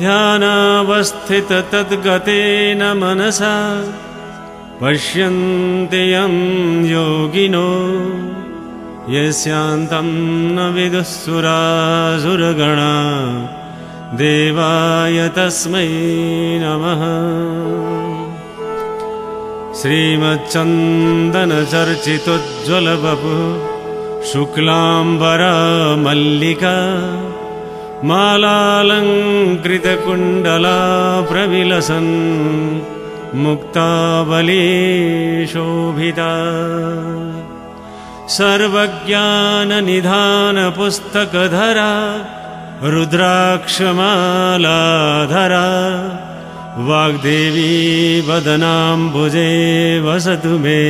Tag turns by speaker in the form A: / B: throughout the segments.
A: ध्यानावस्थिततद्गतेन मनसा पश्यन्ति यं योगिनो यस्यान्तं न विदुःसुरासुरगणा देवाय तस्मै नमः। श्रीमच्चन्दनचर्चितोज्ज्वलबपु शुक्लाम्बरा मल्लिका मालालङ्कृतकुण्डला प्रविलसन् मुक्तावली शोभिता सर्वज्ञाननिधानपुस्तकधरा रुद्राक्षमालाधरा वाग्देवी वदनाम्बुजे वसतु मे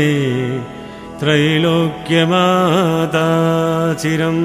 A: त्रैलोक्यमाता चिरम्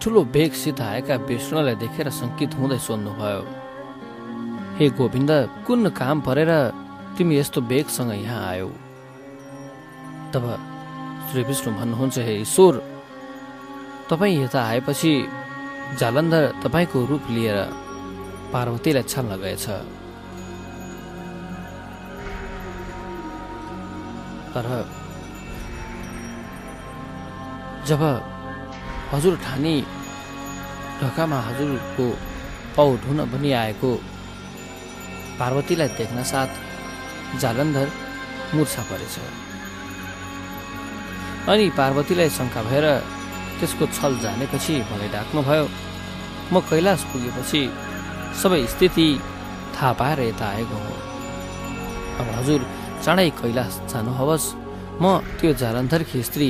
B: ठुलो बेगसित आएका विष्णुलाई देखेर शङ्कित हुँदै सोध्नुभयो हे गोविन्द कुन काम परेर तिमी यस्तो बेगसँग यहाँ आयौ? तब श्री विष्णु भन्नुहुन्छ हे ईश्वर तपाईँ यता आएपछि जालन्धर तपाईँको रूप लिएर पार्वतीलाई छल्न गएछ। तर जब हजुर ठानी ढकामा हजुरको पाउ ढुन भनी आएको पार्वतीलाई देख्न साथ जालन्धर मुर्छा परेछ। अनि पार्वतीलाई शङ्का भएर त्यसको छल जानेपछि मलाई डाक्नुभयो म कैलाश पुगेपछि सबै स्थिति थाहा पाएर यता आएको हो। अब हजुर चाँडै कैलाश जानुहोस्। म त्यो जालन्धरकी स्त्री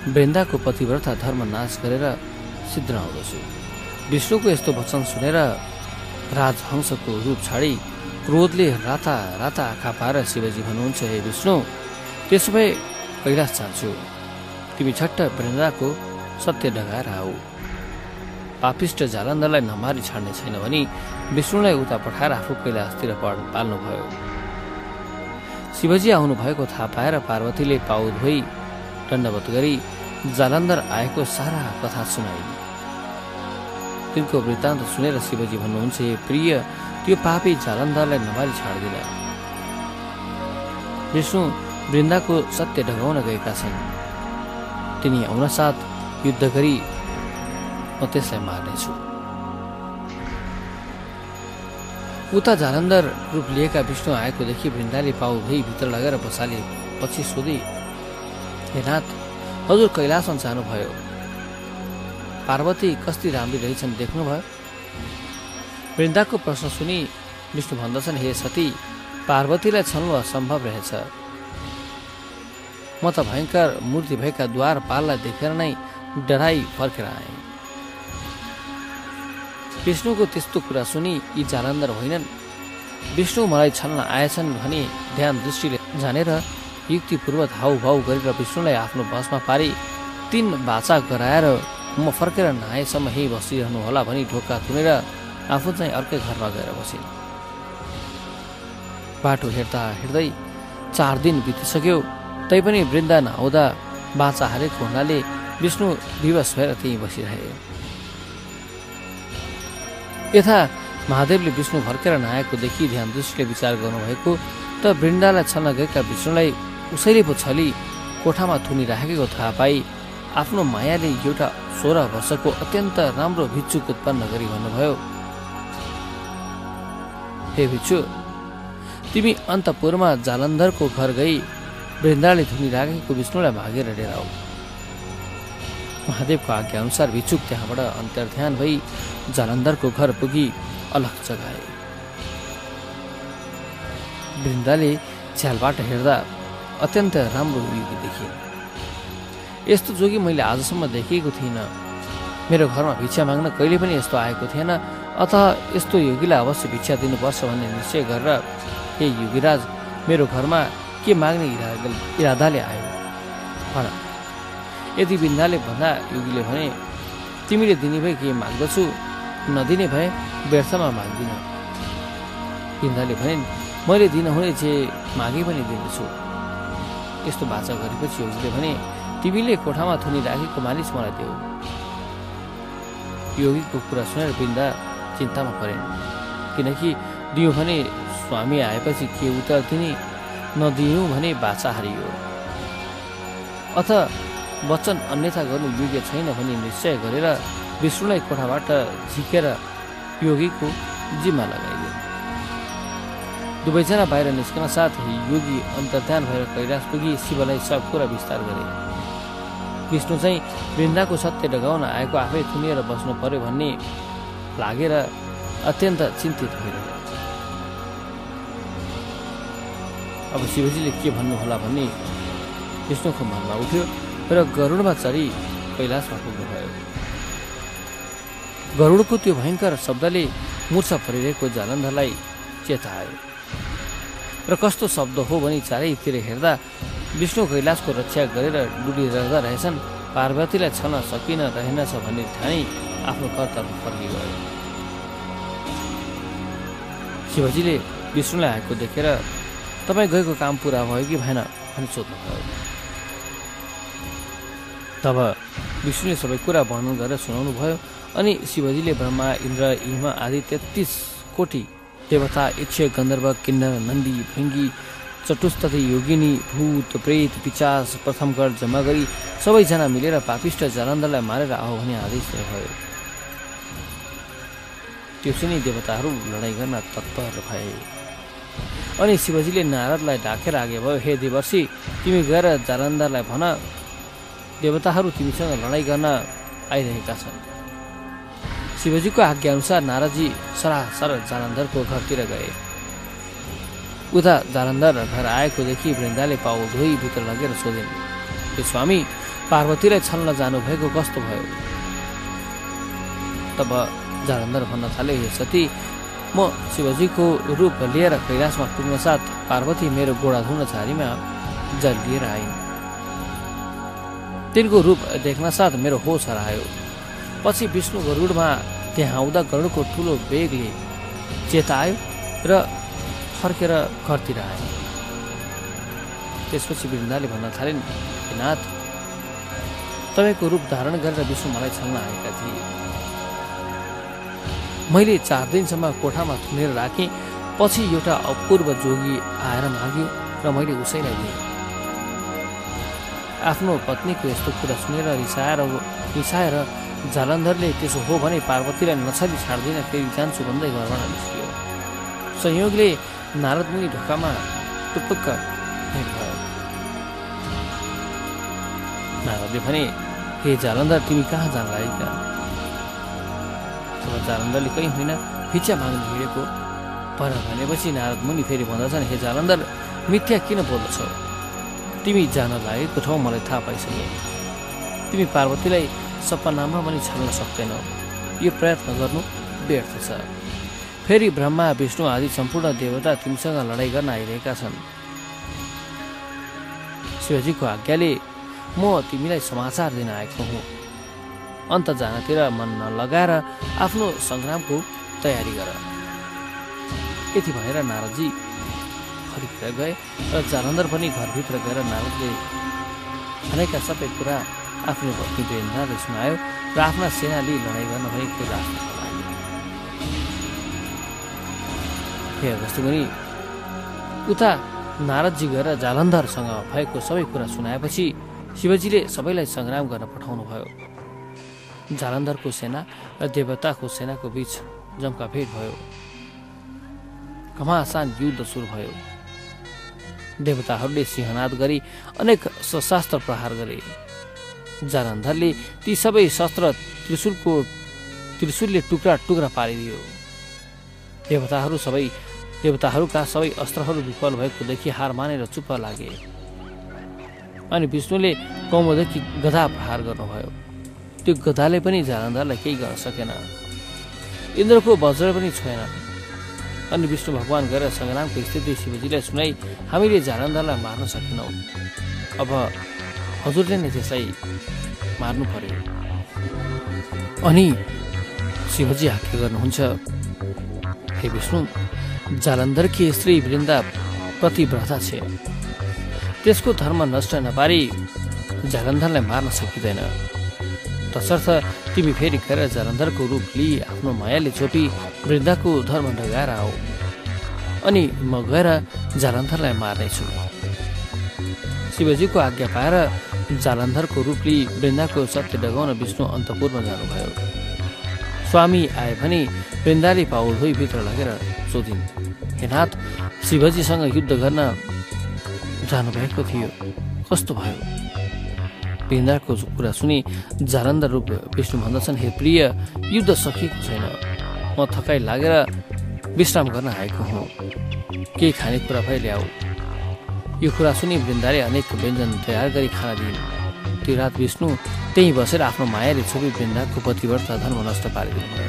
B: वृन्दाको पतिव्रता धर्म नाश गरेर सिद्ध आउँदछु विष्णुको यस्तो वचन सुनेर राजहंसको रूप छाडी क्रोधले राता राता आँखा पाएर शिवजी भन्नुहुन्छ हे विष्णु त्यसो भए कैलाश जान्छु। तिमी छट्ट वृन्दाको सत्य ढगाएर आऊ। पापिष्ट जालन्धरलाई नमारी छाड्ने छैन भनी विष्णुलाई उता पठाएर आफू कैलाशतिर पाल्नुभयो। शिवजी आउनुभएको थाहा पाएर पार्वतीले पाउ धोई दण्डवत गरी जालन्धर आएको सारा कथा सुनाइन् तिनको वृत्तान्त सुनेर शिवजी भन्नुहुन्छ हे प्रिय त्यो पापी जालन्धरलाई नमारी छाड्दिन। विष्णु वृन्दाको सत्य ढगाउन गएका छन्। तिनी आउनसाथ युद्ध गरी म त्यसलाई मार्नेछु। उता जालन्धर रूप लिएका विष्णु आएकोदेखि वृन्दाले पाउ भई भित्र लगेर बसाले पछि सोधे हे नाथ हजुर कैलासमा जानुभयो पार्वती कस्ती राम्री रहेछन् देख्नुभयो? वृन्दाको प्रश्न सुनि विष्णु भन्दछन् हे सती पार्वतीलाई छल्नु असम्भव रहेछ। म त भयङ्कर मूर्ति भएका द्वारपाललाई देखेर नै डराई फर्केर आएँ। विष्णुको त्यस्तो कुरा सुनि यी जालन्धर होइनन्। विष्णु मलाई छल्न आएछन् भनी ध्यान दृष्टिले जानेर युक्तिपूर्वक हाउभाउ गरेर विष्णुलाई आफ्नो बसमा पारी तीन बाचा गराएर म फर्केर नआएसम्म यहीँ बसिरहनु होला भनी ढोका थुनेर आफू चाहिँ अर्कै घरमा गएर बसिन् बाटो हेर्दा हेर्दै चार दिन बितिसक्यो तैपनि वृन्दा नआउँदा बाचा हारेको हुनाले विष्णु विवश भएर त्यहीँ बसिरहे। यथा महादेवले विष्णु फर्केर नआएको देखि ध्यान दृष्टिले विचार गर्नुभएको त वृन्दालाई छल्न गएका विष्णुलाई उसैले पो छली कोठामा थुनिराखेको थाहा पाई आफ्नो मायाले एउटा सोह्र वर्षको अत्यन्त राम्रो भिक्षुक उत्पन्न गरी भन्नुभयो हे भिक्षु तिमी अन्तपुरमा जालन्धरको घर गई वृन्दाले धुनिराखेको विष्णुलाई भागेर लिएर आऊ। महादेवको आज्ञा अनुसार भिक्षुक त्यहाँबाट अन्तर्ध्यान भई जालन्धरको घर पुगी अलग जगाए। वृन्दाले छ्यालबाट हेर्दा अत्यन्त राम्रो युगी देखिन् यस्तो जोगी मैले आजसम्म देखेको थिइनँ। मेरो घरमा भिक्षा माग्न कहिले पनि यस्तो आएको थिएन। अत यस्तो योगीलाई अवश्य भिक्षा दिनुपर्छ भन्ने निश्चय गरेर हे योगीराज मेरो घरमा के माग्ने इरादाले आयो? भन। यदि बिन्दाले भन्दा योगीले भने तिमीले दिने भए के माग्दछु? नदिने भए व्यर्थमा माग्दिन। बिन्दाले भने मैले दिनुहुने जे मागे पनि दिनेछु। यस्तो बाचा गरेपछि योगीले भने तिमीले कोठामा थुनी राखेको मानिस मलाई देऊ। योगीको कुरा सुनेर बिन्दा चिन्तामा परेन। किनकि दियो भने स्वामी आएपछि के उत्तर दिने? नदियौँ भने बाचा हारियो। अथ वचन अन्यथा गर्नु योग्य छैन भनी निश्चय गरेर विष्णुलाई कोठाबाट झिकेर योगीको जिम्मा लगाइदियो दुवैजना बाहिर निस्कन साथ योगी अन्तर्ध्यान भएर कैलाश पुगी शिवलाई सब कुरा विस्तार गरे। विष्णु चाहिँ वृन्दाको सत्य डगाउन आएको आफै थुनिएर बस्नु पर्यो भन्ने लागेर अत्यन्त चिन्तित भइरहे अब शिवजीले के भन्नुहोला भन्ने विष्णुको मनमा उठ्यो र गरुडमा चढी कैलाशमा पुग्नुभयो गरुडको त्यो भयङ्कर शब्दले मुर्छा परिरहेको जालन्धरलाई चेतायो। र कस्तो शब्द हो भनी चारैतिर हेर्दा विष्णु कैलाशको रक्षा गरेर डुलिरहँदा रहेछन् पार्वतीलाई छन सकिन रहेनछ भन्ने ठानी आफ्नो कर्तव्य फर्किगयो शिवजीले विष्णुलाई आएको देखेर तपाईँ गएको काम पुरा भयो कि भएन? भनी सोध्नुभयो। तब विष्णुले सबै कुरा वर्णन गरेर सुनाउनु भयो अनि शिवजीले ब्रह्मा इन्द्र हिम आदि तेत्तिस कोटी देवता इक्ष गन्धर्व किन्नर नन्दी भृङ्गी चतुस्तथै योगिनी भूत प्रेत पिचास प्रथमकर जम्मा गरी सबैजना मिलेर पापिष्ट जालन्धरलाई मारेर आऊ भने आदेश भयो त्यो सुनि देवताहरू लडाइँ गर्न तत्पर भए अनि शिवजीले नारदलाई ढाकेर आगे भयो हे देवर्षि तिमी गएर जालन्धरलाई भन देवताहरू तिमीसँग लडाइँ गर्न आइरहेका छन् शिवजीको आज्ञाअनुसार नारदजी सरासर जालन्धरको घरतिर गए। उता जालन्धर घर आएकोदेखि वृन्दाले पाउ धोई भित्र लगेर सोधिन् त्यो स्वामी पार्वतीलाई छल्न जानुभएको कस्तो भयो? तब जालन्धर भन्न थाल्यो हे सती म शिवजीको रूप लिएर कैलाशमा पुग्न साथ पार्वती मेरो गोडा धुन झारीमा जल लिएर आइन्। तिनको रूप देख्न साथ मेरो होस हरायो। पछि विष्णु गरुडमा त्यहाँ आउँदा गरुडको ठुलो बेगले चेतायो र फर्केर घरतिर आए त्यसपछि वृन्दाले भन्न थालिन् नाथ तपाईँको रूप धारण गरेर विष्णु मलाई छल्न आएका थिए। मैले चार दिनसम्म कोठामा थुनेर राखेँ पछि एउटा अपूर्व जोगी आएर माग्यो र मैले उसैलाई दिएँ। आफ्नो पत्नीको यस्तो कुरा सुनेर रिसाएर रिसाएर जालन्धरले त्यसो हो भने पार्वतीलाई नछली छाड्दिन फेरि जान्छु भन्दै घरबाट निस्कियो। संयोगले नारद मुनि ढोकामा टुप्पक्क भेट नारदले भने हे जालन्धर तिमी कहाँ जान लागेका? तब जालन्धरले कहीँ होइन भिक्षा माग्नु हिँडेको। पर भनेपछि नारद मुनि फेरि भन्दछन् हे जालन्धर मिथ्या किन बोल्दछौ? तिमी जान लागेको ठाउँ मलाई थाहा पाइसक्यो तिमी पार्वतीलाई सपनामा पनि छाल्न सक्दैनौ। यो प्रयत्न गर्नु व्यर्थ छ। फेरि ब्रह्मा विष्णु आदि सम्पूर्ण देवता तिमीसँग लडाइँ गर्न आइरहेका छन्। शिवजीको आज्ञाले म तिमीलाई समाचार दिन आएको हुँ। अन्त जानतिर मन नलगाएर आफ्नो सङ्ग्रामको तयारी गर। यति भनेर नारदजी फर्केर गए र जालन्धर पनि घरभित्र गएर नारदले भनेका सबै कुरा आफ्नो भक्ति वीरेन्द्रले सुनायो र आफ्ना सेना लिई लडाइँ गर्न कैलाशमा लाग्यो हे अगस्त्यमुनि उता नारदजी गएर जालन्धरसँग भएको सबै कुरा सुनाएपछि शिवजीले सबैलाई सङ्ग्राम गर्न पठाउनु भयो जालन्धरको सेना र देवताको सेनाको बीच जम्का भेट भयो। घमासान युद्ध सुरु भयो। देवताहरूले सिंहनाद गरी अनेक सशास्त्र प्रहार गरे। जालन्धरले ती सबै शस्त्र त्रिशुलको त्रिशुलले टुक्रा टुक्रा पारिदियो। देवताहरू सबै देवताहरूका सबै अस्त्रहरू विफल भएको देखि हार मानेर चुप्प लागे। अनि विष्णुले कौमदेखि गधा प्रहार गर्नुभयो। त्यो गधाले पनि जालन्धरलाई केही गर्न सकेन। इन्द्रको वज्र पनि छोएन। अनि विष्णु भगवान् गएर सङ्ग्रामको स्थिति शिवजीलाई सुनाई हामीले जालन्धरलाई मार्न सकेनौँ। अब हजुरले नै त्यसलाई मार्नु पर्यो। अनि शिवजी आज्ञा गर्नुहुन्छ हे विष्णु जालन्धरकी स्त्री वृन्दा प्रतिव्रता छे? त्यसको धर्म नष्ट नपारी जालन्धरलाई मार्न सकिँदैन। तसर्थ तिमी फेरि गएर जालन्धरको रूप लिई आफ्नो मायाले छोपी वृन्दाको धर्म डगाएर आऊ। अनि म गएर जालन्धरलाई मार्नेछु। शिवजीको आज्ञा पाएर जालन्धरको रूप लिई वृन्दाको सत्य डगाउन विष्णु अन्तपुरमा जानुभयो। स्वामी आए भने वृन्दाले पाउल धोइ भित्र लगेर सोधिन् हेनाथ शिवजीसँग युद्ध गर्न जानुभएको थियो। कस्तो भयो? वृन्दाको कुरा सुनि जालन्धर रूप विष्णु भन्दछन् हे प्रिय युद्ध सकिएको छैन। म थकाइ लागेर विश्राम गर्न आएको हुँ। केही खानेकुरा भए ल्याऊ यो कुरा सुनि वृन्दाले अनेक व्यञ्जन तयार गरी खाना दिइन् त्यो रात विष्णु त्यहीँ बसेर आफ्नो मायाले छोपी वृन्दाको पतिव्रत धर्म नष्ट पारिदिनु भयो।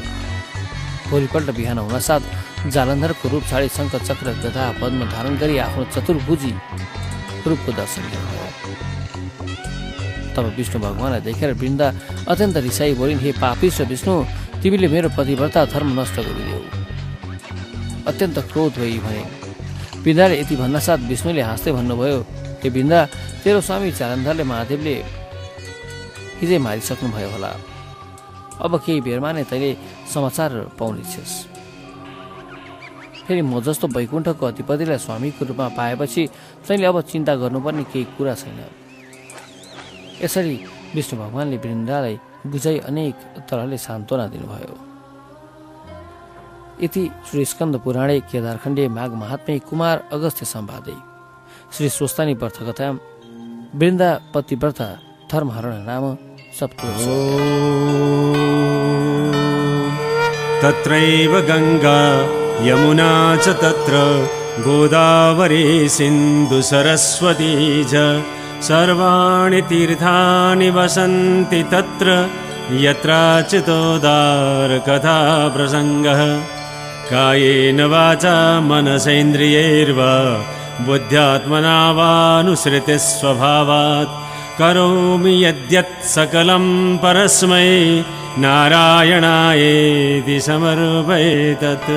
B: भोलिपल्ट बिहान हुनसाथ जालन्धरको रूप छाडी शङ्ख चक्र गधा पद्म धारण गरी आफ्नो चतुर्भुजी रूपको दर्शन गर्नुभयो तब विष्णु भगवान्लाई देखेर वृन्दा अत्यन्त रिसाई बोलिन् हे पापिस र विष्णु तिमीले मेरो पतिव्रता धर्म नष्ट गरिदेऊ। अत्यन्त क्रोध भई भने वृन्दाले यति भन्नासाथ विष्णुले हाँस्दै भन्नुभयो हे वृन्दा तेरो स्वामी जालन्धरले महादेवले हिजै मारिसक्नुभयो होला। अब केही बेरमा नै तैँले समाचार पाउनेछस्। फेरि म जस्तो वैकुण्ठको अधिपतिलाई स्वामीको रूपमा पाएपछि तैँले अब चिन्ता गर्नुपर्ने केही कुरा छैन। यसरी विष्णु भगवान्ले वृन्दालाई बुझाइ अनेक तरहले सान्त्वना दिनुभयो। यति श्री स्कन्द पुराणे केदारखण्डे माघ महात्मे कुमार अगस्त्य सम्वादे श्री स्वस्तानी व्रतकथा वृन्दा पतिव्रता धर्महरण नाम सप्तोष
A: तत्रैव गङ्गा यमुना च तत्र, गोदावरी सिन्धुसरस्वती च। सर्वाणि तीर्थानि वसन्ति तत्र यत्राचितोदारकथा प्रसङ्गः कायेन वाचा मनसेन्द्रियैर्वा बुद्ध्यात्मना वानुसृतिस्वभावात् करोमि यद्यत् सकलं परस्मै नारायणायेति समर्पयेतत्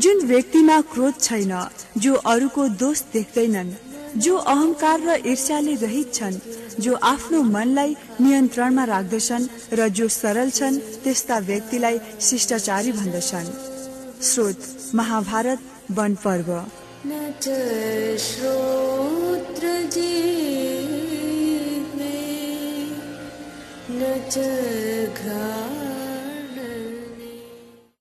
C: जुन व्यक्तिमा क्रोध छैन जो अरूको दोष देख्दैनन् जो अहंकार र ईर्ष्याले रहित छन् जो आफ्नो मनलाई नियन्त्रणमा राख्दछन् र जो सरल छन् त्यस्ता व्यक्तिलाई शिष्टाचारी भन्दछन्। स्रोत महाभारत वन पर्व।
D: न